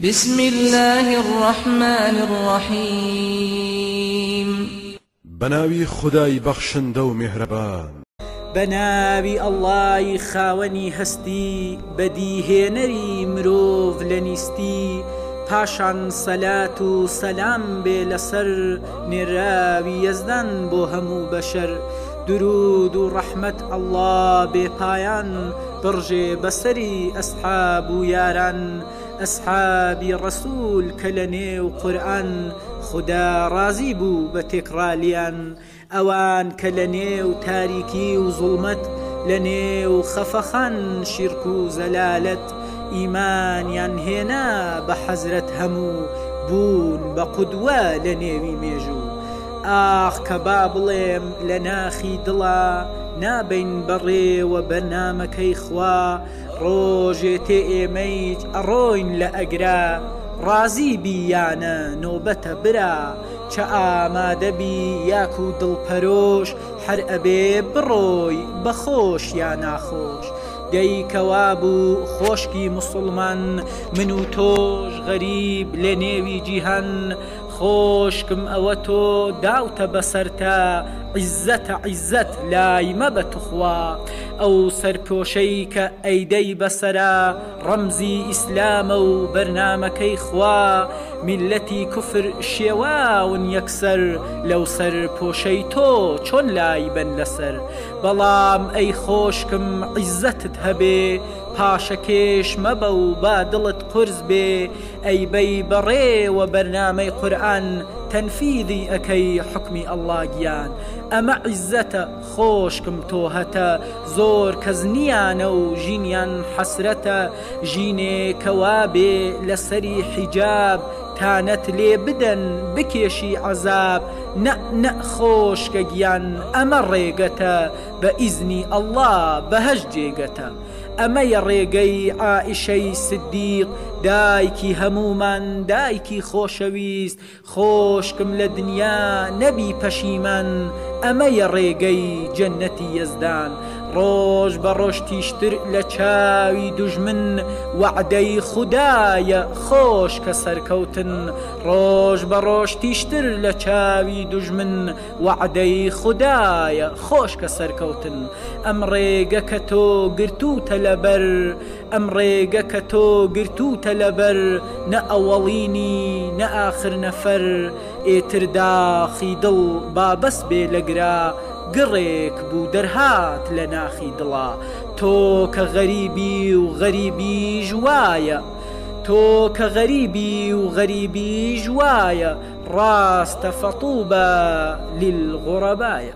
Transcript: بسم الله الرحمن الرحيم بناوي خداي بخشن دو مهربان بناوي الله خاوني هستي بەدیهێنەری نري مروف لنستي پاشان سەلات و سلام بێ لەسەر نێراوی یەزدان بۆ هەموو بەشەر درود و ڕەحمت ئەله بێپایان برج بەسەری اصحاب و یاران ئەسحابی ڕسوول کە لە نێو قورآن خدا ڕازی بوو بە تێکڕالیان ئەوان کە لە نێو تاریکی و زوڵمت لە نێو خەفەخان شیرک و زەلالت ئیمانیان هێنا بە حەزرت هەموو بوون بە قودوە لە نێوی مێژوو ئاخ کە با بڵێم لە ناخی دڵە نابین بەڕێوە بەنامەکەی خوا ڕۆژێ تێ ئێمەیج ئەڕۆین لە ئەگرا ڕازی بیانە نۆبەتە برا چە ئامادەبی یاک و دڵپەرۆش هەر ئەبێ بڕۆی بەخۆش یا ناخۆش. دەیکەوا بوو خۆشکی مسلمان من و تۆش غەریب لە نێوی جیهان خۆشکم ئەوە تۆ داوتە بەسەرتا عیزەتە عیزەت لایمە بە توخوا ئەو سەرپۆشەی کە ئەیدەی بەسرە ڕەمزی ئیسلامە و بەرنمەکەی خوا میلەتی کوفر شێواون یەکسەر لەو سەر پۆشەی تۆ چۆن لای بن لەسەر بەڵام ئەی خۆشکم عیزەتت هەبێ پاشەکێش مەبە و با دڵت قرس بێ ئەیبەی بەڕێوە بەرنامەی قورآن تەنفیدی ئەەکەی حکمی ئەله گیان ئەمە عیزەتە خۆشکم تۆ هەتە زۆر کەس نیانە و ژینیان حەسرەتە ژینێ کەوا بێ لەسەری حیجاب تانەت لێ بدەن بکێشی عذاب نە خۆشکە گیان ئەمە ڕێگەتە بە ئیزنی ئەله بەهەش جێگەتە. ئەمەیە ڕێگەی ئائیشەی سدیق دایکی هەمومان دایکی خۆشەویست خۆشکم لە دنیا نەبی پەشیمان ئەمەیە ڕێگەی جەنەتی یزدان. ڕۆژ بە ڕۆشتیشتر لە چاوی دوژمن وعدەی خوددایە خۆش کە سەرکەوتن ڕۆژ بە ڕۆشتیشتر لە چاوی دوژمن وعدەی خوددایە خۆش کە سەرکەوتن ئەم ڕێگە کە تۆ گرتوتە لەبەر ئەم ڕێگە کە تۆ گرتوتە لەبەر نە ئەوەڵینی نە ئاخر نەفەر ئێتر داخی دڵ بابەست بێ لەگرا گڕێک بو درهات لە ناخی دڵا تۆ کە غەریبی و غەریبی ژوایە تۆ کە غەریبی و غەریبی ژوایە ڕاستە فەتوبە للغڕەبایە